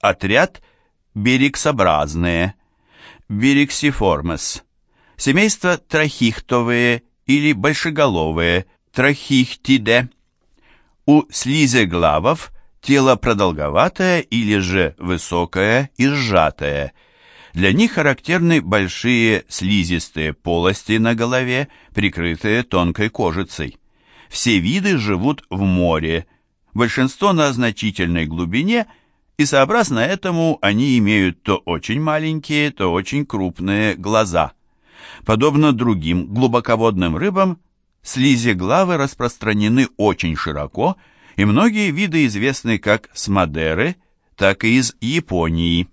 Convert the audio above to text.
Отряд бериксообразные, бериксиформес. Семейство трахихтовые или большеголовые, трахихтиде. У слизеглавов тело продолговатое или же высокое и сжатое. Для них характерны большие слизистые полости на голове, прикрытые тонкой кожицей. Все виды живут в море, большинство на значительной глубине, и сообразно этому они имеют то очень маленькие, то очень крупные глаза. Подобно другим глубоководным рыбам, слизеглавы распространены очень широко, и многие виды известны как с Мадеры, так и из Японии.